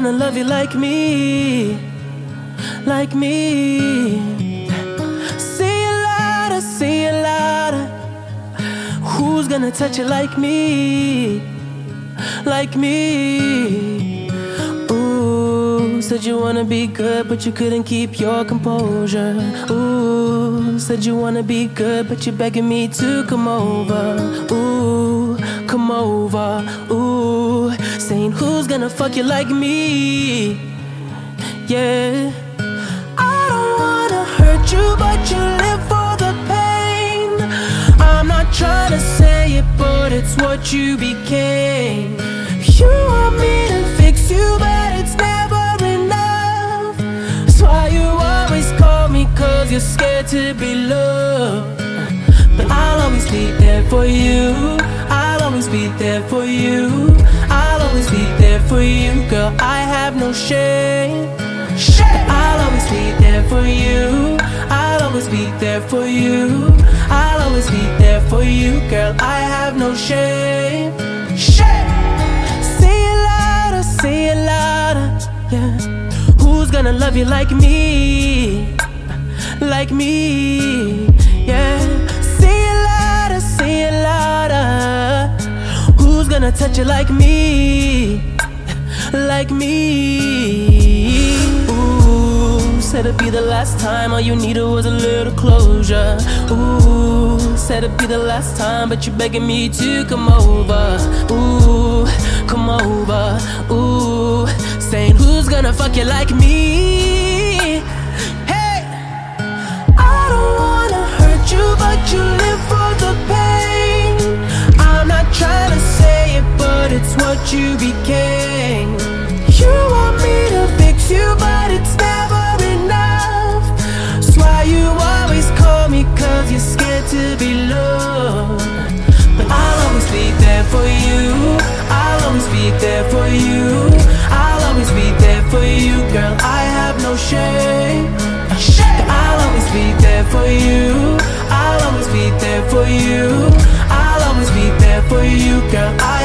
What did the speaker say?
gonna love you like me? Like me? Say it louder, say it louder. Who's gonna touch you like me? Like me? Ooh, said you wanna be good, but you couldn't keep your composure. Ooh, said you wanna be good, but you're begging me to come over. Ooh, come over. Ooh, saying who's gonna fuck you like me? Yeah. I don't wanna hurt you, but you live for the pain. I'm not trying to say it, but it's what you became. You want me to fix you, but it's never enough. That's why you always call me, cause you're scared to be loved. But I'll always be there for you. Always be there for you. I'll always be there for you, girl. I have no shame. Shame. I'll always be there for you. I'll always be there for you. I'll always be there for you, girl. I have no shame. Shame. Say it louder, say it louder. Yeah. Who's gonna love you like me? Like me? Yeah. Gonna touch you like me? Like me? Ooh, said it'd be the last time. All you needed was a little closure. Ooh, said it'd be the last time, but you're begging me to come over. Ooh, come over. Ooh, saying who's gonna fuck you like me? Hey, I don't wanna hurt you, but you live for the pain. You became. You want me to fix you, but it's never enough. That's why you always call me, cause you're scared to be loved. But I'll always be there for you. I'll always be there for you. I'll always be there for you, girl. I have no shame. I'll always be there for you. I'll always be there for you. I'll always be there for you, girl. I